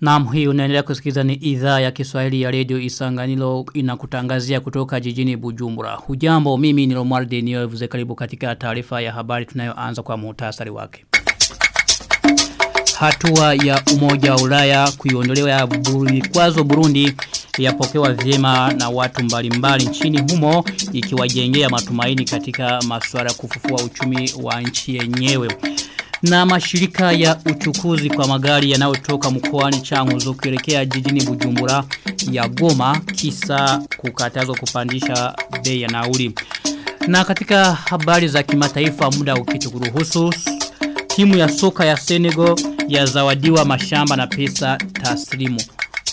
Naam hii unaendelea kusikiliza ni idhaa ya Kiswahili ya Radio Isanganilo inakutangazia kutoka jijini Bujumbura. Hujambo mimi ni Romualde Niyovuze karibu katika taarifa ya habari tunayoanza kwa muhtasari wake. Hatua ya umoja wa Ulaya kuiondolewa ya vikwazo Burundi yapokewa vyema na watu mbalimbali nchini humo ikiwajengea matumaini katika masuala kufufua uchumi wa nchi yenyewe. Na mashirika ya uchukuzi kwa magari yanayotoka mkoani Changuzo kuelekea jijini Bujumbura ya Goma kisa kukatazwa kupandisha bei ya nauli. Na katika habari za kimataifa muda ukitukuruhusu timu ya soka ya Senegal yazawadiwa mashamba na pesa taslimu.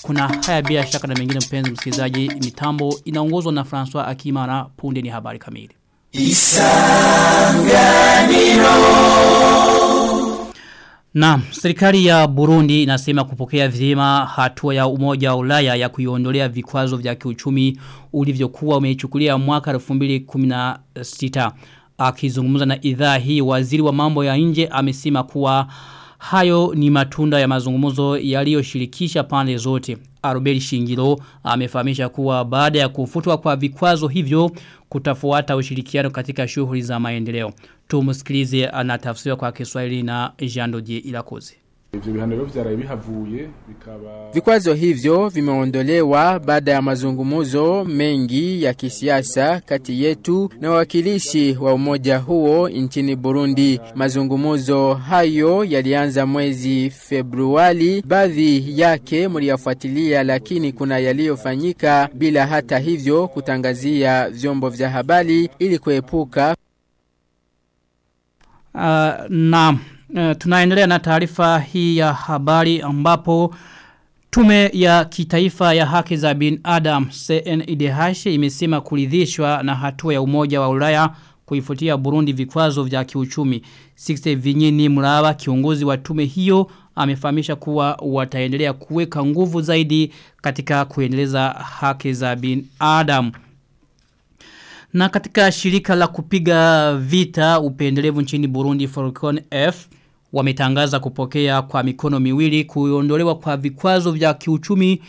Kuna haya bila shaka na mengine mpenzi msikilizaji mitambo inaongozwa na François Akimana punde ni habari kamili. Na serikali ya Burundi inasema kupokea vyema hatua ya umoja wa Ulaya ya kuiondolea vikwazo vya kiuchumi ulivyokuwa umeichukulia mwaka 2016. Akizungumza na idhaa hii waziri wa mambo ya nje amesema kuwa hayo ni matunda ya mazungumzo yaliyoshirikisha pande zote. Arubeli Shingiro amefahamisha kuwa baada ya kufutwa kwa vikwazo hivyo kutafuata ushirikiano katika shughuli za maendeleo. Tumusikilize anatafsiriwa kwa Kiswahili na Jean Dodier Ilakoze. Vikwazo hivyo vimeondolewa baada ya mazungumuzo mengi ya kisiasa kati yetu na wakilishi wa umoja huo nchini Burundi. mazungumuzo hayo yalianza mwezi Februari, baadhi yake mliyafuatilia, lakini kuna yaliyofanyika bila hata hivyo kutangazia vyombo vya habari ili kuepuka. Uh, na uh, tunaendelea na taarifa hii ya habari ambapo Tume ya kitaifa ya haki za bin Adam CNIDH imesema kuridhishwa na hatua ya umoja wa Ulaya kuifutia Burundi vikwazo vya kiuchumi. Sixte Vinyini Murawa kiongozi wa tume hiyo amefahamisha kuwa wataendelea kuweka nguvu zaidi katika kuendeleza haki za bin Adam. Na katika shirika la kupiga vita upendelevu nchini Burundi Falcon F wametangaza kupokea kwa mikono miwili kuondolewa kwa vikwazo vya kiuchumi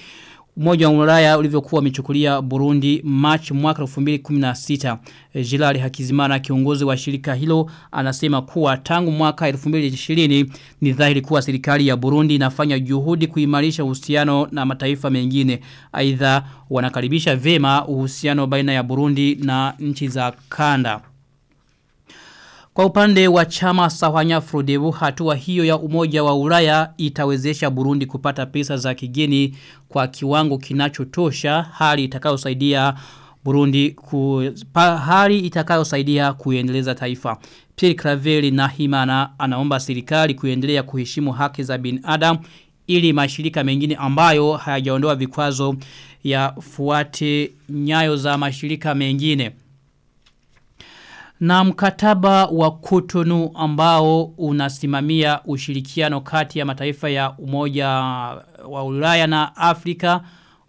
umoja wa Ulaya ulivyokuwa umechukulia Burundi March mwaka 2016. Jilali Hakizimana kiongozi wa shirika hilo anasema kuwa tangu mwaka 2020 ni dhahiri kuwa serikali ya Burundi inafanya juhudi kuimarisha uhusiano na mataifa mengine. Aidha wanakaribisha vema uhusiano baina ya Burundi na nchi za kanda. Kwa upande wa chama Sawanya Frodebu hatua hiyo ya umoja wa Ulaya itawezesha Burundi kupata pesa za kigeni kwa kiwango kinachotosha hali itakayosaidia Burundi ku, pa, hali itakayosaidia kuendeleza taifa. Pierre Craveli na Himana anaomba serikali kuendelea kuheshimu haki za binadamu ili mashirika mengine ambayo hayajaondoa vikwazo ya fuate nyayo za mashirika mengine. Na mkataba wa kutunu ambao unasimamia ushirikiano kati ya mataifa ya umoja wa ulaya na Afrika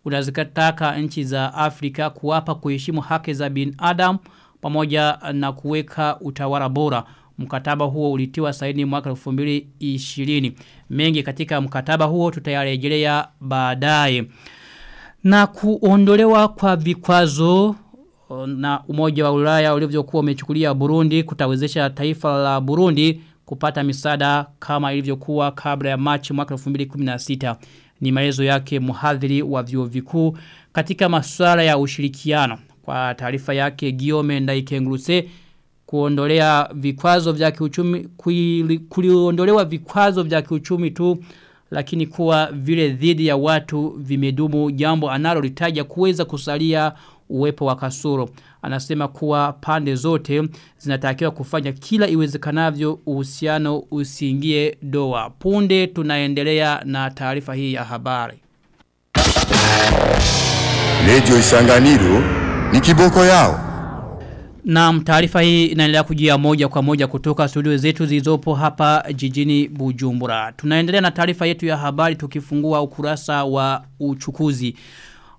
unazikataka nchi za Afrika kuwapa kuheshimu haki za binadamu pamoja na kuweka utawala bora. Mkataba huo ulitiwa saini mwaka 2020. Mengi katika mkataba huo tutayarejelea baadaye. Na kuondolewa kwa vikwazo na umoja wa ulaya ulivyokuwa umechukulia Burundi kutawezesha taifa la Burundi kupata misada kama ilivyokuwa kabla ya Machi mwaka 2016 ni maelezo yake muhadhiri wa vyuo vikuu katika masuala ya ushirikiano. Kwa taarifa yake Guillaume Ndaikenguruse kuondolea vikwazo vya kiuchumi kuliondolewa vikwazo vya kiuchumi tu lakini kuwa vile dhidi ya watu vimedumu jambo analolitaja kuweza kusalia uwepo wa kasoro. Anasema kuwa pande zote zinatakiwa kufanya kila iwezekanavyo uhusiano usiingie doa. Punde tunaendelea na taarifa hii ya habari. Radio Isanganiro ni kiboko yao. Na taarifa hii inaendelea kujia moja kwa moja kutoka studio zetu zilizopo hapa jijini Bujumbura. Tunaendelea na taarifa yetu ya habari tukifungua ukurasa wa uchukuzi.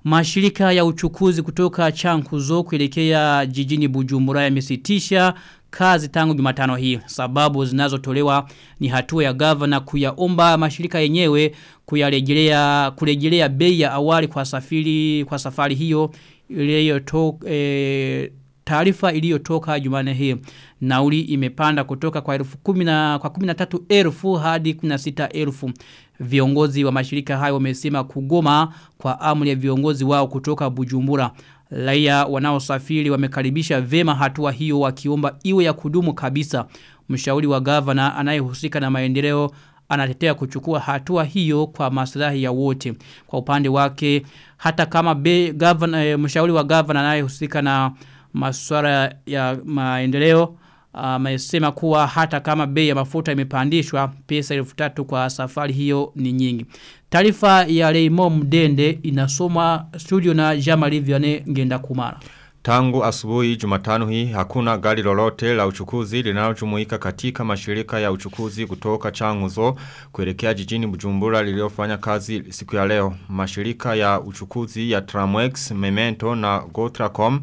Mashirika ya uchukuzi kutoka Chankuzo kuelekea jijini Bujumbura yamesitisha kazi tangu Jumatano hii. Sababu zinazotolewa ni hatua ya governor kuyaomba mashirika yenyewe kuyarejelea kurejelea bei ya awali kwa safari kwa safari hiyo iliyotoka e, taarifa iliyotoka Jumanne hii. Nauli imepanda kutoka kwa elfu kumina, kwa 13 elfu hadi 16 elfu. Viongozi wa mashirika hayo wamesema kugoma kwa amri ya viongozi wao kutoka Bujumbura. laia wanaosafiri wamekaribisha vema hatua hiyo wakiomba iwe ya kudumu kabisa. Mshauri wa gavana anayehusika na maendeleo anatetea kuchukua hatua hiyo kwa maslahi ya wote. Kwa upande wake hata kama be, governor, e, mshauri wa gavana anayehusika na masuala ya maendeleo amesema kuwa hata kama bei ya mafuta imepandishwa pesa elfu tatu kwa safari hiyo ni nyingi. Taarifa ya Leimo Mdende inasoma studio na Jamali Vyane Ngenda Kumara. Tangu asubuhi jumatano hii hakuna gari lolote la uchukuzi linalojumuika katika mashirika ya uchukuzi kutoka changuzo kuelekea jijini bujumbura liliofanya kazi siku ya leo. Mashirika ya uchukuzi ya Tramwex, Memento na Gotracom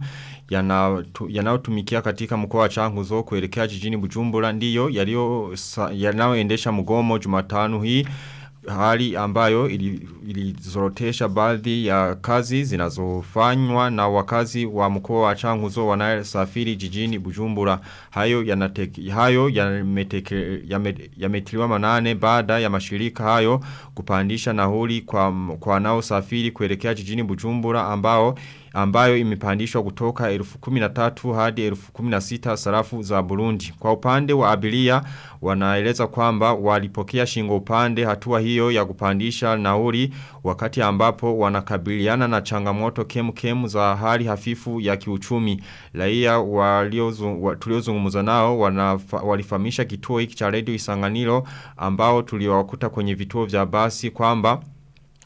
yanayotumikia katika mkoa wa changuzo kuelekea jijini bujumbura ndiyo yanayoendesha mgomo jumatano hii hali ambayo ilizorotesha ili baadhi ya kazi zinazofanywa na wakazi wa mkoa wa Changuzo wanayosafiri jijini Bujumbura. Hayo yanateke, hayo yameteke, yame manane baada ya mashirika hayo kupandisha nauli kwa kwa wanaosafiri kuelekea jijini Bujumbura ambao ambayo imepandishwa kutoka elfu kuminatatu hadi elfu kuminasita sarafu za Burundi. Kwa upande wa abilia wanaeleza kwamba walipokea shingo upande hatua hiyo ya kupandisha nauri wakati ambapo wanakabiliana na changamoto kemu kemu za hali hafifu ya kiuchumi. Laia tuliozungumza nao wanafa, walifahamisha kituo hiki cha Radio Isanganiro ambao tuliwakuta kwenye vituo vya basi kwamba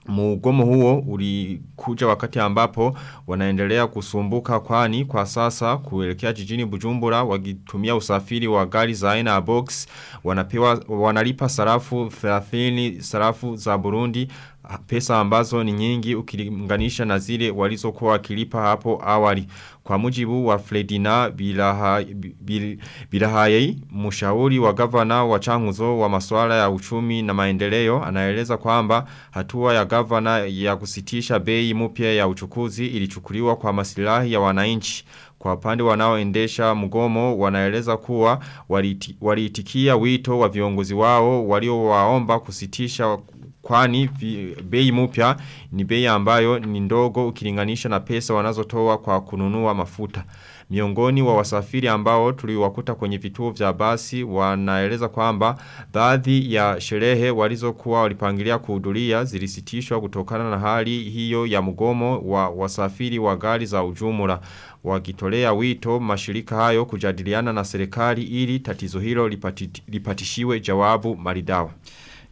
Mugomo huo ulikuja wakati ambapo wanaendelea kusumbuka kwani kwa sasa kuelekea jijini Bujumbura wakitumia usafiri wa gari za aina ya box wanapewa wanalipa sarafu 30 sarafu za Burundi pesa ambazo ni nyingi ukilinganisha na zile walizokuwa wakilipa hapo awali. Kwa mujibu wa Fredina Bilahayei, mushauri wa gavana wa changuzo wa masuala ya uchumi na maendeleo, anaeleza kwamba hatua ya gavana ya kusitisha bei mpya ya uchukuzi ilichukuliwa kwa masilahi ya wananchi. Kwa pande wanaoendesha mgomo wanaeleza kuwa waliitikia wito wa viongozi wao waliowaomba kusitisha kwani bei mupya ni bei ambayo ni ndogo ukilinganisha na pesa wanazotoa kwa kununua mafuta. Miongoni wa wasafiri ambao tuliwakuta kwenye vituo vya basi wanaeleza kwamba baadhi ya sherehe walizokuwa walipangilia kuhudhuria zilisitishwa kutokana na hali hiyo ya mgomo wa wasafiri wa gari za ujumla wakitolea wito mashirika hayo kujadiliana na serikali ili tatizo hilo lipati, lipatishiwe jawabu maridawa.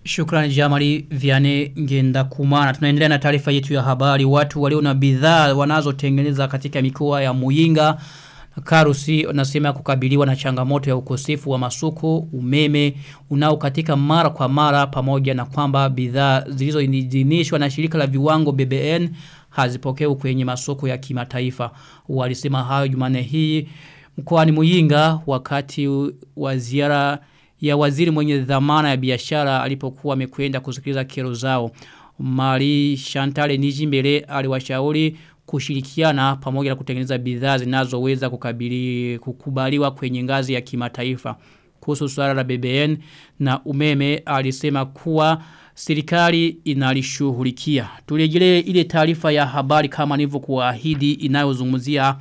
Shukrani Jamali Viane Ngenda Kumana. Tunaendelea na taarifa yetu ya habari. Watu walio na bidhaa wanazotengeneza katika mikoa ya Muyinga Karusi nasema kukabiliwa na changamoto ya ukosefu wa masoko, umeme, unaokatika mara kwa mara pamoja na kwamba bidhaa zilizoidhinishwa na shirika la viwango BBN hazipokeu kwenye masoko ya kimataifa. Walisema hayo Jumane hii mkoani Muyinga wakati wa ziara ya waziri mwenye dhamana ya biashara alipokuwa amekwenda kusikiliza kero zao. Mari Shantale Nijimbele aliwashauri kushirikiana pamoja na kutengeneza bidhaa zinazoweza kukabili kukubaliwa kwenye ngazi ya kimataifa. Kuhusu swala la BBN na umeme alisema kuwa serikali inalishughulikia. Turejelee ile taarifa ya habari kama nilivyokuahidi inayozungumzia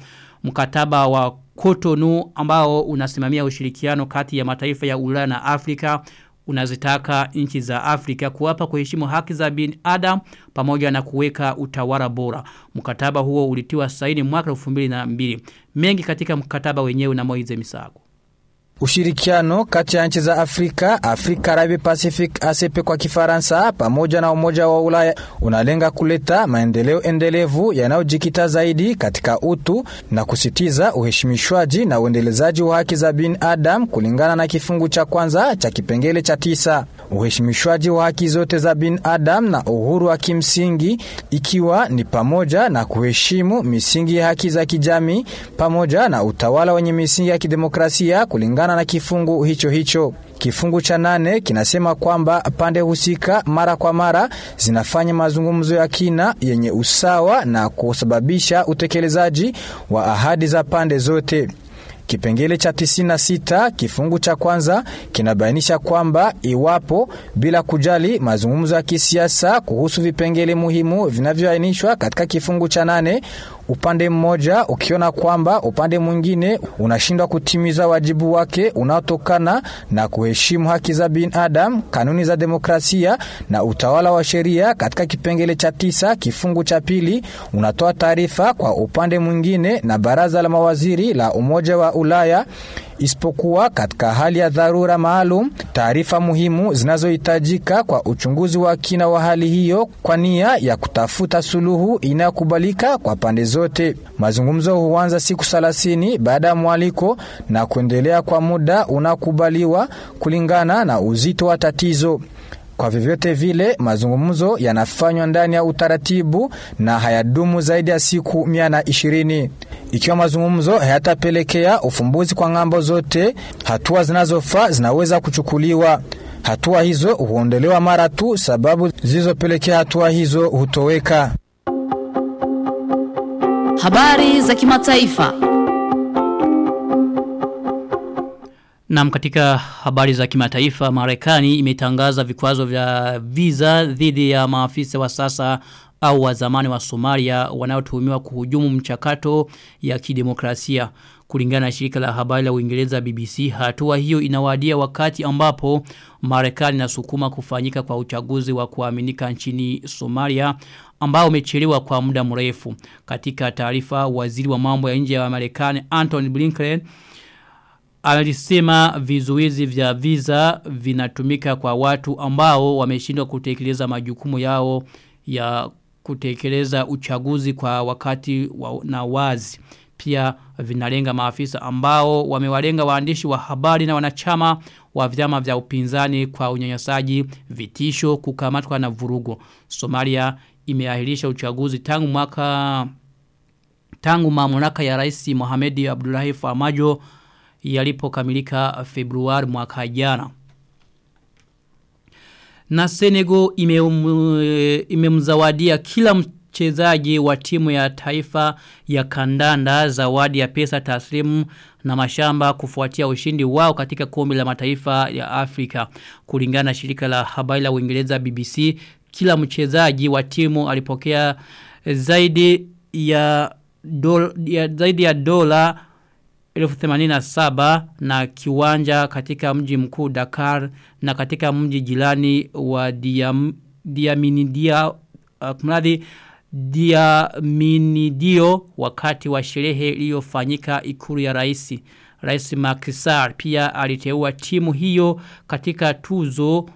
mkataba wa Kotonu ambao unasimamia ushirikiano kati ya mataifa ya Ulaya na Afrika unazitaka nchi za Afrika kuwapa kuheshimu haki za binadamu pamoja na kuweka utawala bora. Mkataba huo ulitiwa saini mwaka 2002. Mengi katika mkataba wenyewe na Moize Misago. Ushirikiano kati ya nchi za Afrika, Afrika Arabi Pacific ACP kwa Kifaransa, pamoja na Umoja wa Ulaya unalenga kuleta maendeleo endelevu yanayojikita zaidi katika utu na kusitiza uheshimishwaji na uendelezaji wa haki za binadamu kulingana na kifungu cha kwanza cha kipengele cha tisa. Uheshimishwaji wa haki zote za binadamu na uhuru wa kimsingi ikiwa ni pamoja na kuheshimu misingi ya haki za kijamii pamoja na utawala wenye misingi ya kidemokrasia kulingana na kifungu hicho hicho. Kifungu cha nane kinasema kwamba pande husika mara kwa mara zinafanya mazungumzo ya kina yenye usawa na kusababisha utekelezaji wa ahadi za pande zote. Kipengele cha 96 kifungu cha kwanza kinabainisha kwamba iwapo bila kujali mazungumzo ya kisiasa kuhusu vipengele muhimu vinavyoainishwa katika kifungu cha nane upande mmoja ukiona kwamba upande mwingine unashindwa kutimiza wajibu wake unaotokana na kuheshimu haki za binadamu, kanuni za demokrasia na utawala wa sheria, katika kipengele cha tisa kifungu cha pili unatoa taarifa kwa upande mwingine na baraza la mawaziri la Umoja wa Ulaya isipokuwa katika hali ya dharura maalum, taarifa muhimu zinazohitajika kwa uchunguzi wa kina wa hali hiyo kwa nia ya kutafuta suluhu inayokubalika kwa pande zote. Mazungumzo huanza siku 30 baada ya mwaliko na kuendelea kwa muda unaokubaliwa kulingana na uzito wa tatizo. Kwa vyovyote vile mazungumzo yanafanywa ndani ya utaratibu na hayadumu zaidi ya siku mia na ishirini. Ikiwa mazungumzo hayatapelekea ufumbuzi kwa ng'ambo zote, hatua zinazofaa zinaweza kuchukuliwa. Hatua hizo huondolewa mara tu sababu zilizopelekea hatua hizo hutoweka. Habari za kimataifa. Nam katika habari za kimataifa Marekani imetangaza vikwazo vya visa dhidi ya maafisa wa sasa au wa zamani wa Somalia wanaotuhumiwa kuhujumu mchakato ya kidemokrasia. Kulingana na shirika la habari la Uingereza BBC, hatua hiyo inawadia wakati ambapo Marekani inasukuma kufanyika kwa uchaguzi wa kuaminika nchini Somalia ambao umechelewa kwa muda mrefu. Katika taarifa waziri wa mambo ya nje wa Marekani Anthony Blinken alisema vizuizi vya visa vinatumika kwa watu ambao wameshindwa kutekeleza majukumu yao ya kutekeleza uchaguzi kwa wakati wa, na wazi. Pia vinalenga maafisa ambao wamewalenga waandishi wa habari na wanachama wa vyama vya upinzani kwa unyanyasaji, vitisho, kukamatwa na vurugo. Somalia imeahirisha uchaguzi tangu mwaka tangu mamlaka ya Rais Mohamed Abdullahi Farmajo yalipokamilika Februari mwaka jana. Na Senegal imemzawadia ime kila mchezaji wa timu ya taifa ya kandanda zawadi ya pesa taslimu na mashamba kufuatia ushindi wao katika kombe la mataifa ya Afrika. Kulingana na shirika la habari la Uingereza BBC, kila mchezaji wa timu alipokea zaidi ya dola, ya, zaidi ya dola 1087 na kiwanja katika mji mkuu Dakar na katika mji jirani wa Diam, Diaminidia uh, kumradhi Diaminidio wakati wa sherehe iliyofanyika ikulu ya rais. Rais Makisar pia aliteua timu hiyo katika tuzo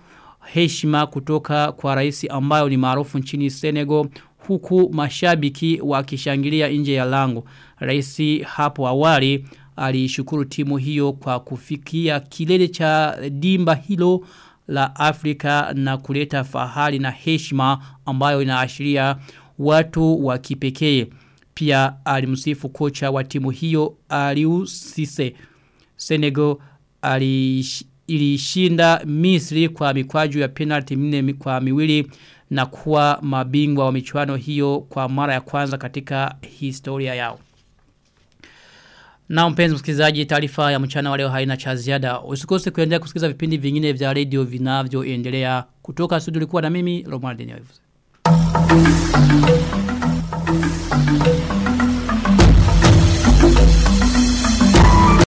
heshima kutoka kwa rais ambayo ni maarufu nchini Senegal huku mashabiki wakishangilia nje ya lango. Rais hapo awali alishukuru timu hiyo kwa kufikia kilele cha dimba hilo la Afrika na kuleta fahari na heshima ambayo inaashiria watu wa kipekee. Pia alimsifu kocha wa timu hiyo Aliou Cisse. Senegal alish, ilishinda Misri kwa mikwaju ya penalty minne kwa miwili na kuwa mabingwa wa michuano hiyo kwa mara ya kwanza katika historia yao. Na mpenzi msikilizaji taarifa ya mchana wa leo haina cha ziada. Usikose kuendelea kusikiliza vipindi vingine vya radio vinavyoendelea kutoka studio na mimi Romuald.